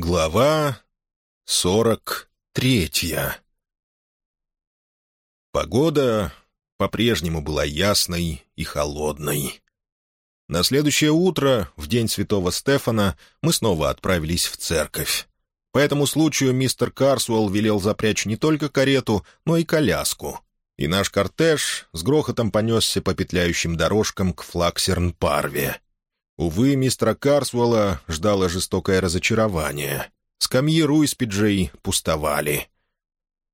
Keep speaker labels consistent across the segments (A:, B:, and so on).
A: Глава сорок третья Погода по-прежнему была ясной и холодной. На следующее утро, в день святого Стефана, мы снова отправились в церковь. По этому случаю мистер Карсуэлл велел запрячь не только карету, но и коляску. И наш кортеж с грохотом понесся по петляющим дорожкам к Флаксерн-Парве. Увы, мистера Карсуэлла ждало жестокое разочарование. Скамьи Руиспиджей пустовали.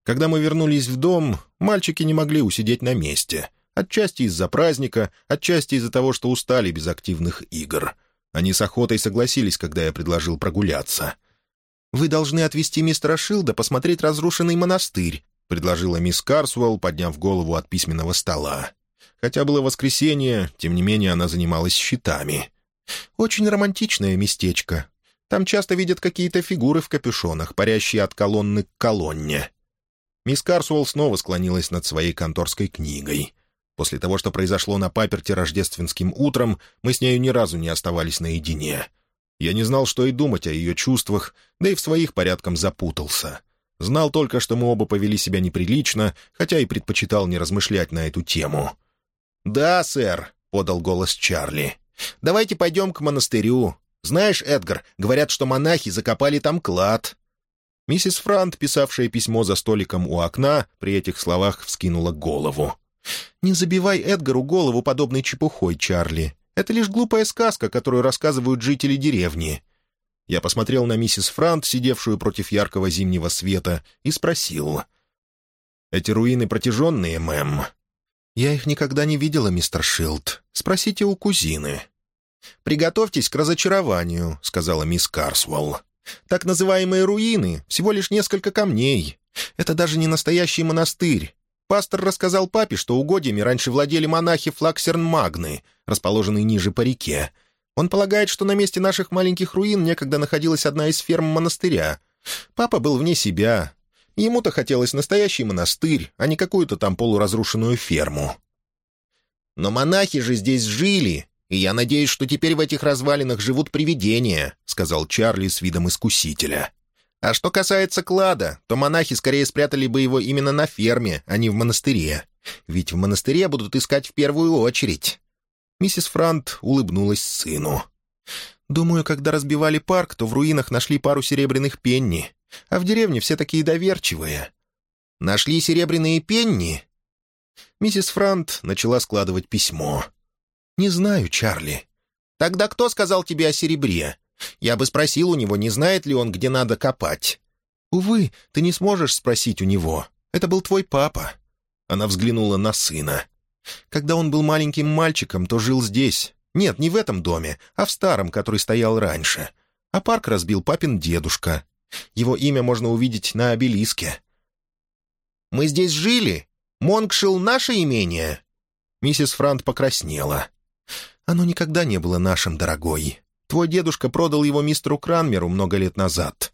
A: Когда мы вернулись в дом, мальчики не могли усидеть на месте. Отчасти из-за праздника, отчасти из-за того, что устали без активных игр. Они с охотой согласились, когда я предложил прогуляться. «Вы должны отвезти мистера Шилда посмотреть разрушенный монастырь», предложила мисс Карсуэлл, подняв голову от письменного стола. Хотя было воскресенье, тем не менее она занималась счетами. «Очень романтичное местечко. Там часто видят какие-то фигуры в капюшонах, парящие от колонны к колонне». Мисс Карсуэлл снова склонилась над своей конторской книгой. После того, что произошло на паперте рождественским утром, мы с нею ни разу не оставались наедине. Я не знал, что и думать о ее чувствах, да и в своих порядком запутался. Знал только, что мы оба повели себя неприлично, хотя и предпочитал не размышлять на эту тему. «Да, сэр», — подал голос Чарли. Давайте пойдем к монастырю. Знаешь, Эдгар, говорят, что монахи закопали там клад». Миссис Франт, писавшая письмо за столиком у окна, при этих словах вскинула голову. «Не забивай Эдгару голову подобной чепухой, Чарли. Это лишь глупая сказка, которую рассказывают жители деревни». Я посмотрел на миссис Франт, сидевшую против яркого зимнего света, и спросил. «Эти руины протяженные, мэм?» «Я их никогда не видела, мистер Шилд. Спросите у кузины». «Приготовьтесь к разочарованию», — сказала мисс Карсвелл. «Так называемые руины — всего лишь несколько камней. Это даже не настоящий монастырь. Пастор рассказал папе, что угодьями раньше владели монахи Флаксерн-Магны, расположенные ниже по реке. Он полагает, что на месте наших маленьких руин некогда находилась одна из ферм монастыря. Папа был вне себя, Ему-то хотелось настоящий монастырь, а не какую-то там полуразрушенную ферму. «Но монахи же здесь жили, и я надеюсь, что теперь в этих развалинах живут привидения», — сказал Чарли с видом искусителя. «А что касается клада, то монахи скорее спрятали бы его именно на ферме, а не в монастыре. Ведь в монастыре будут искать в первую очередь». Миссис Франт улыбнулась сыну. «Думаю, когда разбивали парк, то в руинах нашли пару серебряных пенни. А в деревне все такие доверчивые. Нашли серебряные пенни?» Миссис Франт начала складывать письмо. «Не знаю, Чарли. Тогда кто сказал тебе о серебре? Я бы спросил у него, не знает ли он, где надо копать. Увы, ты не сможешь спросить у него. Это был твой папа». Она взглянула на сына. «Когда он был маленьким мальчиком, то жил здесь. Нет, не в этом доме, а в старом, который стоял раньше. А парк разбил папин дедушка. Его имя можно увидеть на обелиске. «Мы здесь жили? Монкшилл — наше имение?» Миссис Франт покраснела. «Оно никогда не было нашим, дорогой. Твой дедушка продал его мистеру Кранмеру много лет назад».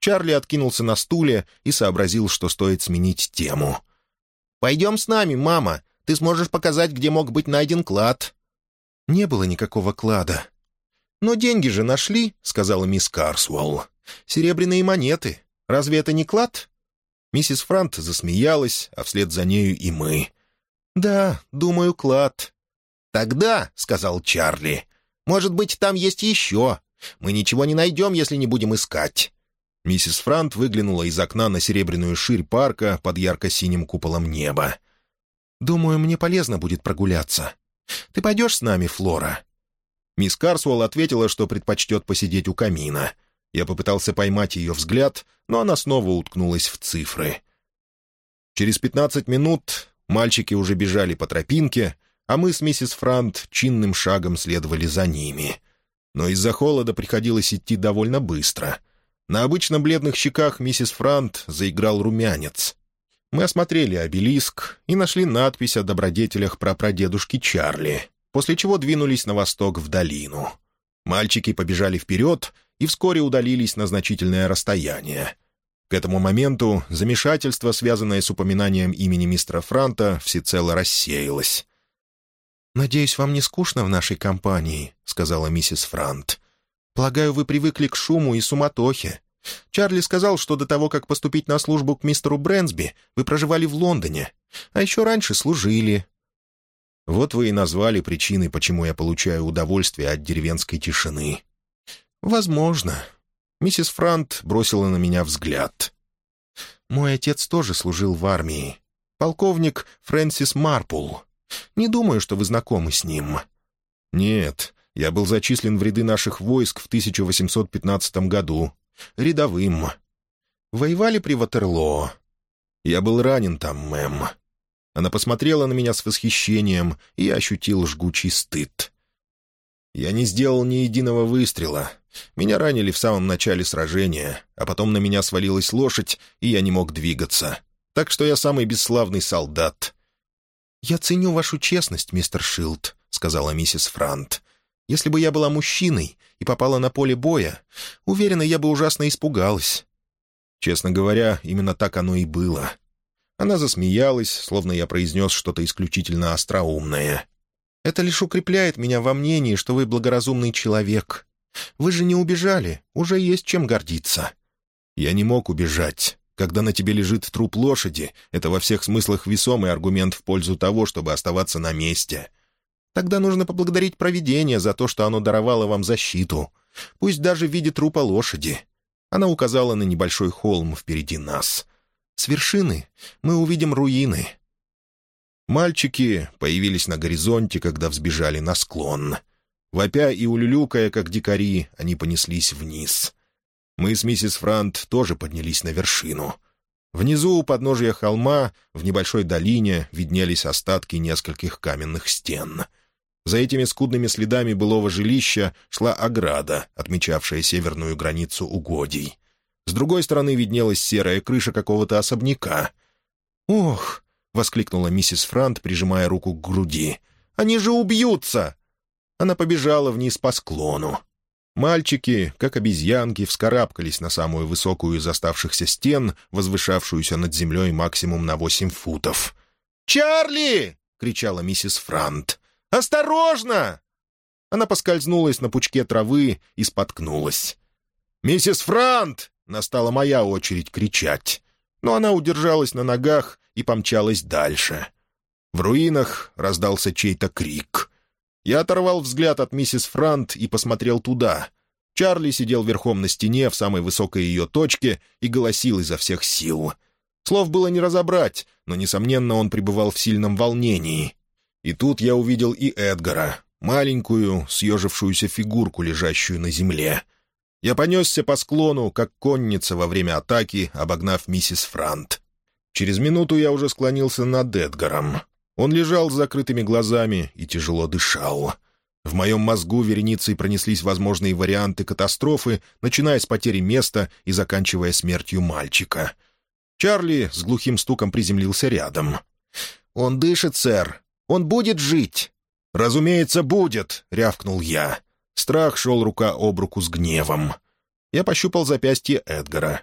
A: Чарли откинулся на стуле и сообразил, что стоит сменить тему. «Пойдем с нами, мама. Ты сможешь показать, где мог быть найден клад». «Не было никакого клада». «Но деньги же нашли», — сказала мисс Карсуэлл. Серебряные монеты. Разве это не клад?» Миссис Франт засмеялась, а вслед за нею и мы. «Да, думаю, клад». «Тогда», — сказал Чарли, — «может быть, там есть еще. Мы ничего не найдем, если не будем искать». Миссис Франт выглянула из окна на серебряную ширь парка под ярко-синим куполом неба. «Думаю, мне полезно будет прогуляться. Ты пойдешь с нами, Флора?» Мисс Карсуэлл ответила, что предпочтет посидеть у камина — я попытался поймать ее взгляд, но она снова уткнулась в цифры. Через пятнадцать минут мальчики уже бежали по тропинке, а мы с миссис Франт чинным шагом следовали за ними. Но из-за холода приходилось идти довольно быстро. На обычно бледных щеках миссис Франт заиграл румянец. Мы осмотрели обелиск и нашли надпись о добродетелях прапрадедушки Чарли, после чего двинулись на восток в долину. Мальчики побежали вперед — и вскоре удалились на значительное расстояние. К этому моменту замешательство, связанное с упоминанием имени мистера Франта, всецело рассеялось. «Надеюсь, вам не скучно в нашей компании», — сказала миссис Франт.
B: Полагаю, вы привыкли к шуму и суматохе. Чарли сказал, что до того, как поступить на службу к мистеру Брэнсби, вы проживали в Лондоне, а еще раньше служили».
A: Вот вы и назвали причиной, почему я получаю удовольствие от деревенской тишины.
B: «Возможно». Миссис Франт бросила на меня взгляд. «Мой отец тоже служил в армии. Полковник Фрэнсис Марпул. Не думаю, что вы знакомы с ним».
A: «Нет, я был зачислен в ряды наших войск в 1815 году. Рядовым.
B: Воевали при Ватерлоо.
A: Я был ранен там, мэм». Она посмотрела на меня с восхищением, и я ощутил жгучий стыд. Я не сделал ни единого выстрела. Меня ранили в самом начале сражения, а потом на меня свалилась лошадь, и я не мог двигаться. Так что я самый бесславный солдат.
B: «Я ценю вашу честность, мистер Шилд», — сказала миссис Франт. Если бы я была мужчиной и попала на поле боя, уверена, я бы ужасно испугалась».
A: Честно говоря, именно так оно и было. Она засмеялась, словно я произнес что-то исключительно остроумное.
B: «Это лишь укрепляет меня во мнении, что вы благоразумный человек. Вы же не убежали, уже есть чем гордиться».
A: «Я не мог убежать. Когда на тебе лежит труп лошади, это во всех смыслах весомый аргумент в пользу того, чтобы оставаться на месте.
B: Тогда нужно поблагодарить провидение за то, что оно даровало вам защиту. Пусть даже в виде трупа лошади». Она указала на небольшой холм впереди нас. «С вершины мы увидим руины».
A: Мальчики появились на горизонте, когда взбежали на склон. Вопя и улюлюкая, как дикари, они понеслись вниз. Мы с миссис Франт тоже поднялись на вершину. Внизу, у подножия холма, в небольшой долине, виднелись остатки нескольких каменных стен — за этими скудными следами былого жилища шла ограда, отмечавшая северную границу угодий. С другой стороны виднелась серая крыша какого-то особняка.
B: «Ох!» — воскликнула миссис Франт, прижимая руку к груди. «Они же убьются!» Она побежала вниз по склону.
A: Мальчики, как обезьянки, вскарабкались на самую высокую из оставшихся стен, возвышавшуюся над землей максимум на восемь футов.
B: «Чарли!» — кричала миссис Франт. «Осторожно!» Она поскользнулась на пучке травы и споткнулась.
A: «Миссис Франт!» — настала моя очередь кричать. Но она удержалась на ногах и помчалась дальше. В руинах раздался чей-то крик. Я оторвал взгляд от миссис Франт и посмотрел туда. Чарли сидел верхом на стене в самой высокой ее точке и голосил изо всех сил. Слов было не разобрать, но, несомненно, он пребывал в сильном волнении. И тут я увидел и Эдгара, маленькую, съежившуюся фигурку, лежащую на земле. Я понесся по склону, как конница во время атаки, обогнав миссис Франт. Через минуту я уже склонился над Эдгаром. Он лежал с закрытыми глазами и тяжело дышал. В моем мозгу вереницей пронеслись возможные варианты катастрофы, начиная с потери места и заканчивая смертью мальчика. Чарли с глухим стуком приземлился рядом.
B: «Он дышит, сэр», он будет жить!»
A: «Разумеется, будет!» — рявкнул я. Страх шел рука об руку с гневом. Я пощупал запястье Эдгара.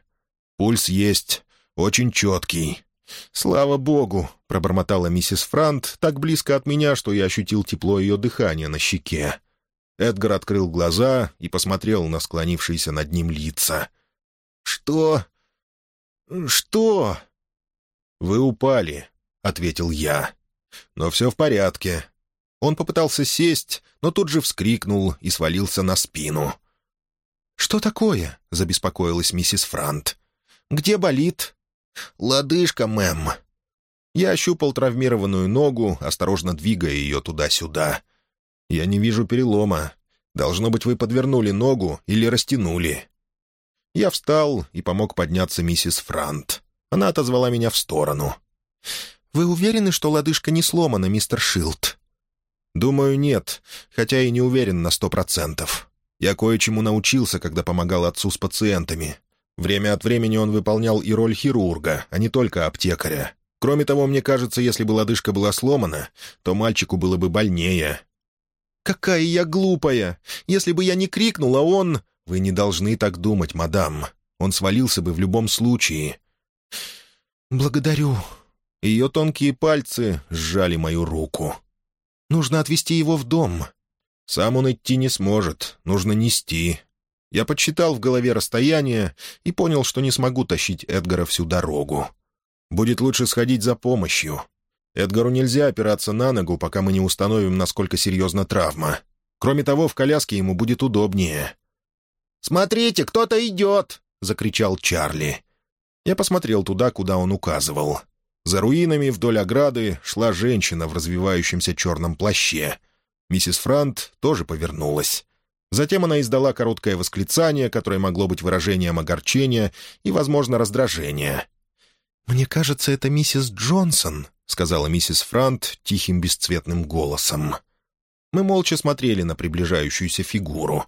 A: Пульс есть, очень четкий. «Слава богу!» — пробормотала миссис Франт так близко от меня, что я ощутил тепло ее дыхания на щеке. Эдгар открыл глаза и посмотрел на склонившиеся над ним лица.
B: «Что? Что?»
A: «Вы упали», — ответил я. Но все в порядке. Он попытался сесть, но тут же вскрикнул и свалился на спину.
B: «Что такое?» — забеспокоилась миссис Франт. «Где болит?»
A: «Лодыжка, мэм». Я ощупал травмированную ногу, осторожно двигая ее туда-сюда. «Я не вижу перелома. Должно быть, вы подвернули ногу или растянули». Я встал и помог подняться миссис Франт. Она отозвала меня в сторону.
B: «Вы уверены, что лодыжка не сломана, мистер Шилд?»
A: «Думаю, нет, хотя и не уверен на сто процентов. Я кое-чему научился, когда помогал отцу с пациентами. Время от времени он выполнял и роль хирурга, а не только аптекаря. Кроме того, мне кажется, если бы лодыжка была сломана, то мальчику было бы больнее».
B: «Какая я глупая! Если бы я не крикнула, он...»
A: «Вы не должны так думать, мадам. Он свалился бы в любом случае».
B: «Благодарю»,
A: ее тонкие пальцы сжали мою руку.
B: «Нужно отвезти его в дом».
A: «Сам он идти не сможет. Нужно нести». Я подсчитал в голове расстояние и понял, что не смогу тащить Эдгара всю дорогу. Будет лучше сходить за помощью. Эдгару нельзя опираться на ногу, пока мы не установим, насколько серьезна травма. Кроме того, в коляске ему будет удобнее.
B: «Смотрите, кто-то идет!» — закричал Чарли.
A: Я посмотрел туда, куда он указывал. За руинами вдоль ограды шла женщина в развивающемся черном плаще. Миссис Франт тоже повернулась. Затем она издала короткое восклицание, которое могло быть выражением огорчения и, возможно, раздражения.
B: «Мне кажется, это миссис Джонсон», — сказала миссис Франт тихим бесцветным голосом.
A: Мы молча смотрели на приближающуюся фигуру.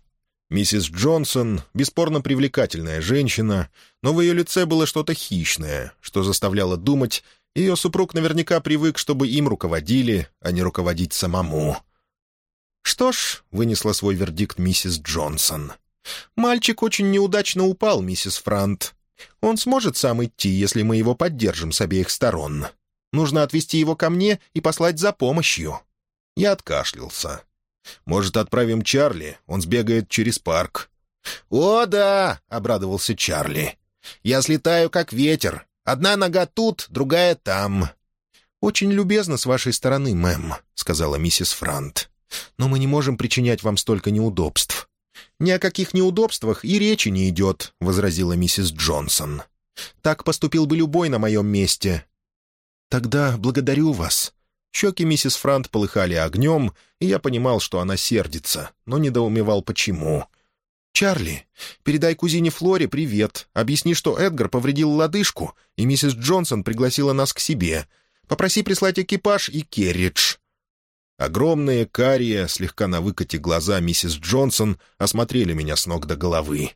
A: Миссис Джонсон — бесспорно привлекательная женщина, но в ее лице было что-то хищное, что заставляло думать, ее супруг наверняка привык, чтобы им руководили, а не руководить самому.
B: «Что ж», — вынесла свой вердикт миссис Джонсон, — «мальчик очень неудачно упал, миссис Франт. Он сможет сам идти, если мы его поддержим с обеих сторон. Нужно отвезти его ко мне и послать за помощью».
A: Я откашлялся. «Может, отправим Чарли? Он сбегает через парк».
B: «О, да!» — обрадовался Чарли. «Я слетаю, как ветер. Одна нога тут, другая там». «Очень любезно с вашей стороны, мэм», — сказала миссис Франт. «Но мы не можем причинять вам столько неудобств». «Ни о каких неудобствах и речи не идет», — возразила миссис Джонсон. «Так поступил бы любой на моем месте». «Тогда благодарю вас». Щеки миссис Франт полыхали огнем, и я понимал, что она сердится, но недоумевал, почему. «Чарли, передай кузине Флоре привет. Объясни, что Эдгар повредил лодыжку, и миссис Джонсон пригласила нас к себе. Попроси прислать экипаж и керридж».
A: Огромные, карие, слегка на выкате глаза миссис Джонсон осмотрели меня с ног до головы.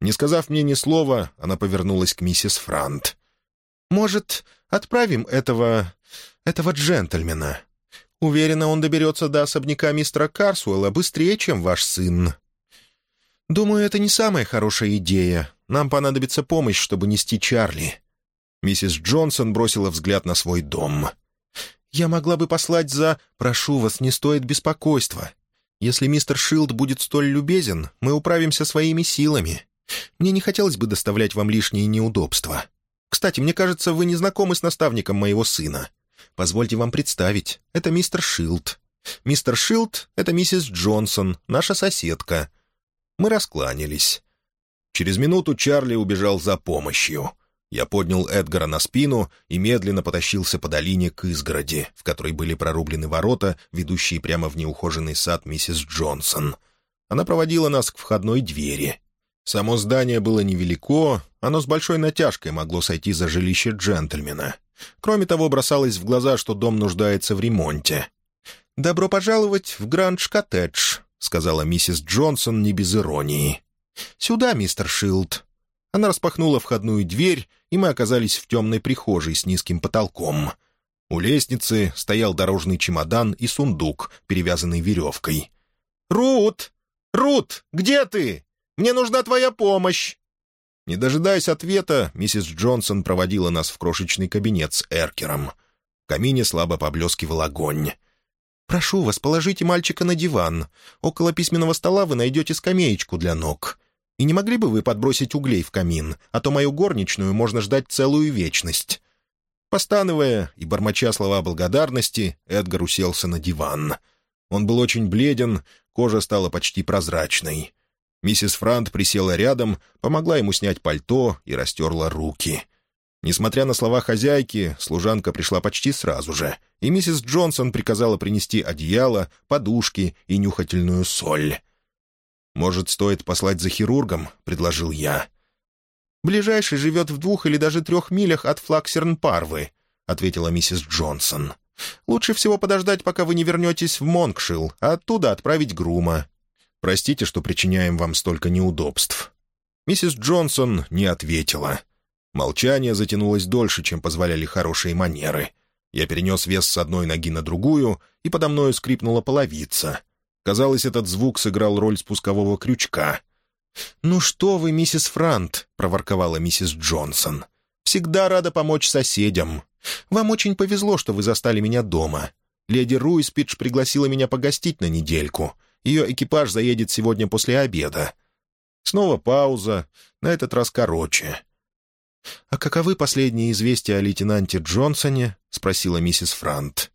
A: Не сказав мне ни слова, она повернулась к миссис Франт.
B: «Может, отправим этого... этого джентльмена? Уверена, он доберется до особняка мистера Карсуэлла быстрее, чем ваш сын». «Думаю, это не самая хорошая идея. Нам понадобится помощь, чтобы нести Чарли».
A: Миссис Джонсон бросила взгляд на свой дом.
B: «Я могла бы послать за... Прошу вас, не стоит беспокойства. Если мистер Шилд будет столь любезен, мы управимся своими силами. Мне не хотелось бы доставлять вам лишние неудобства. Кстати, мне кажется, вы не знакомы с наставником моего сына. Позвольте вам представить, это мистер Шилд. Мистер Шилд — это миссис Джонсон, наша соседка». Мы раскланялись.
A: Через минуту Чарли убежал за помощью — я поднял Эдгара на спину и медленно потащился по долине к изгороди, в которой были прорублены ворота, ведущие прямо в неухоженный сад миссис Джонсон. Она проводила нас к входной двери. Само здание было невелико, оно с большой натяжкой могло сойти за жилище джентльмена. Кроме того, бросалось в глаза, что дом нуждается в ремонте.
B: «Добро пожаловать в Грандж-коттедж», — сказала миссис Джонсон не без иронии. «Сюда, мистер Шилд». Она распахнула входную дверь, и мы оказались в темной прихожей с низким потолком. У лестницы стоял дорожный чемодан и сундук, перевязанный веревкой. «Рут! Рут, где ты? Мне нужна твоя помощь!»
A: Не дожидаясь ответа, миссис Джонсон проводила нас в крошечный кабинет с эркером. В камине слабо поблескивал огонь.
B: «Прошу вас, положите мальчика на диван. Около письменного стола вы найдете скамеечку для ног. И не могли бы вы подбросить углей в камин, а то мою горничную можно ждать целую вечность?»
A: Постановая и бормоча слова благодарности, Эдгар уселся на диван. Он был очень бледен, кожа стала почти прозрачной. Миссис Франт присела рядом, помогла ему снять пальто и растерла руки. Несмотря на слова хозяйки, служанка пришла почти сразу же, и миссис Джонсон приказала принести одеяло, подушки и нюхательную соль. «Может, стоит послать за хирургом?» — предложил я.
B: «Ближайший живет в двух или даже трех милях от Флаксерн-Парвы», — ответила миссис Джонсон. «Лучше всего подождать, пока вы не вернетесь в Монкшилл, а оттуда отправить грума.
A: Простите, что причиняем вам столько неудобств». Миссис Джонсон не ответила. Молчание затянулось дольше, чем позволяли хорошие манеры. Я перенес вес с одной ноги на другую, и подо мною скрипнула половица — Казалось, этот звук сыграл роль спускового крючка.
B: «Ну что вы, миссис Франт», — проворковала миссис Джонсон. «Всегда рада помочь соседям. Вам очень повезло, что вы застали меня дома. Леди Руиспидж пригласила меня погостить на недельку. Ее экипаж заедет сегодня после обеда».
A: Снова пауза, на этот раз короче.
B: «А каковы последние известия о лейтенанте Джонсоне?» — спросила миссис Франт.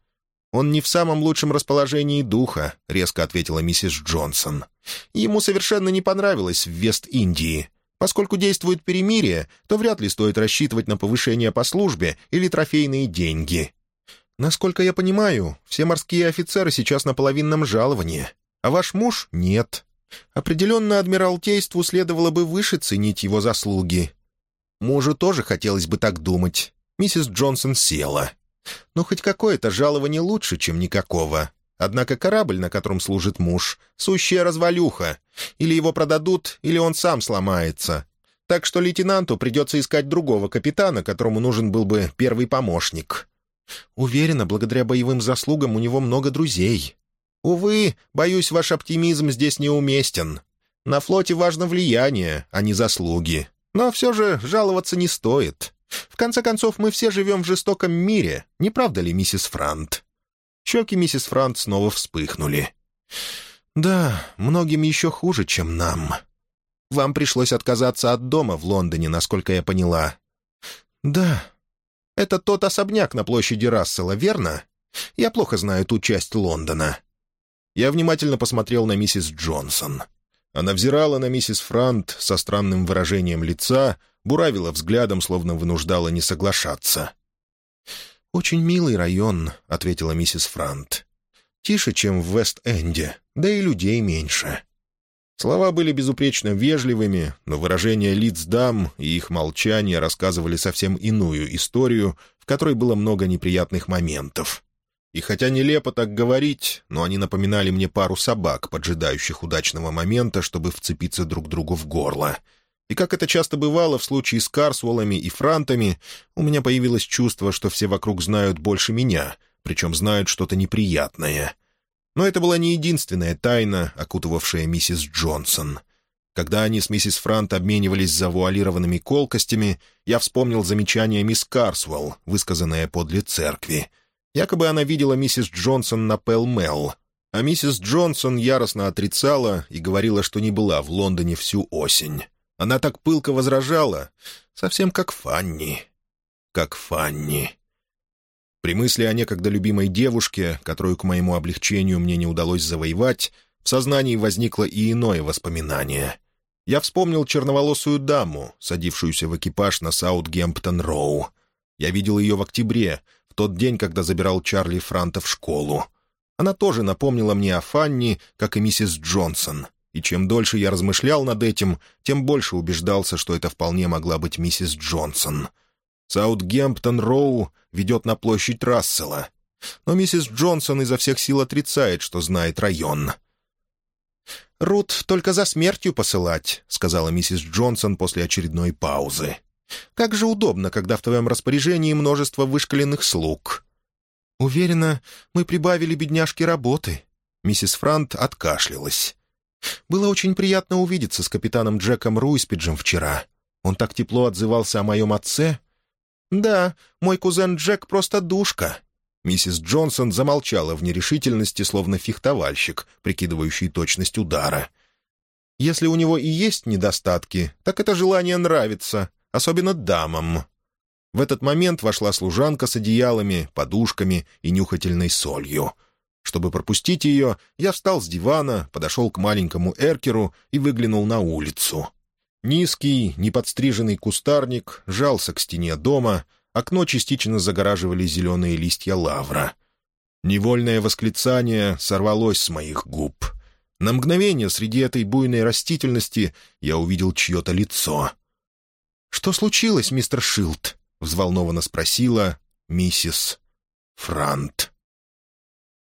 A: «Он не в самом лучшем расположении духа», — резко ответила миссис Джонсон. «Ему совершенно не понравилось в Вест-Индии. Поскольку действует перемирие, то вряд ли стоит рассчитывать на повышение по службе или трофейные деньги. Насколько я понимаю, все морские офицеры сейчас на половинном жаловании, а ваш муж — нет. Определенно Адмиралтейству следовало бы выше ценить его заслуги. Мужу тоже хотелось бы так думать. Миссис Джонсон села. Но хоть какое-то жалование лучше, чем никакого. Однако корабль, на котором служит муж, — сущая развалюха. Или его продадут, или он сам сломается. Так что лейтенанту придется искать другого капитана, которому нужен был бы первый помощник. Уверена, благодаря боевым заслугам у него много друзей. Увы, боюсь, ваш оптимизм здесь неуместен. На флоте важно влияние, а не заслуги. Но все же жаловаться не стоит. В конце концов, мы все живем в жестоком мире, не правда ли, миссис Франт?» Щеки миссис Франт снова вспыхнули. «Да, многим еще хуже, чем нам. Вам пришлось отказаться от дома в Лондоне, насколько я поняла». «Да. Это тот особняк на площади Рассела, верно? Я плохо знаю ту часть Лондона». Я внимательно посмотрел на миссис Джонсон. Она взирала на миссис Франт со странным выражением лица, буравила взглядом, словно вынуждала не соглашаться. «Очень милый район», — ответила миссис Франт. «Тише, чем в Вест-Энде, да и людей меньше». Слова были безупречно вежливыми, но выражения лиц дам и их молчание рассказывали совсем иную историю, в которой было много неприятных моментов. И хотя нелепо так говорить, но они напоминали мне пару собак, поджидающих удачного момента, чтобы вцепиться друг другу в горло. И как это часто бывало в случае с Карсуолами и Франтами, у меня появилось чувство, что все вокруг знают больше меня, причем знают что-то неприятное. Но это была не единственная тайна, окутывавшая миссис Джонсон. Когда они с миссис Франт обменивались завуалированными колкостями, я вспомнил замечание мисс Карсуэлл, высказанное подле церкви — Якобы она видела миссис Джонсон на Пэл-Мелл, а миссис Джонсон яростно отрицала и говорила, что не была в Лондоне всю осень. Она так пылко возражала, совсем как Фанни. Как Фанни. При мысли о некогда любимой девушке, которую, к моему облегчению, мне не удалось завоевать, в сознании возникло и иное воспоминание. Я вспомнил черноволосую даму, садившуюся в экипаж на Саутгемптон-Роу. Я видел ее в октябре, тот день, когда забирал Чарли Франта в школу. Она тоже напомнила мне о Фанни, как и миссис Джонсон. И чем дольше я размышлял над этим, тем больше убеждался, что это вполне могла быть миссис Джонсон. Саутгемптон-Роу ведет на площадь Рассела. Но миссис Джонсон изо всех сил отрицает, что знает район. «Рут только за смертью посылать», — сказала миссис Джонсон после очередной паузы. Как же удобно, когда в твоем распоряжении множество вышкаленных слуг. Уверена, мы прибавили бедняжке работы. Миссис Франт откашлялась. Было очень приятно увидеться с капитаном Джеком Руиспиджем вчера. Он так тепло отзывался о моем отце. Да, мой кузен Джек просто душка. Миссис Джонсон замолчала в нерешительности, словно фехтовальщик, прикидывающий точность удара. Если у него и есть недостатки, так это желание нравиться, особенно дамам. В этот момент вошла служанка с одеялами, подушками и нюхательной солью. Чтобы пропустить ее, я встал с дивана, подошел к маленькому эркеру и выглянул на улицу. Низкий, неподстриженный кустарник жался к стене дома, окно частично загораживали зеленые листья лавра. Невольное восклицание сорвалось с моих губ. На мгновение среди этой буйной растительности я увидел чье-то лицо — «Что случилось, мистер Шилд?» — взволнованно спросила миссис Франт.